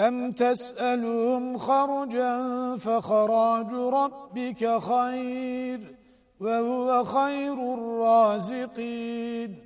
أم تسألهم خرجا فخراج ربك خير وهو خير الرازقين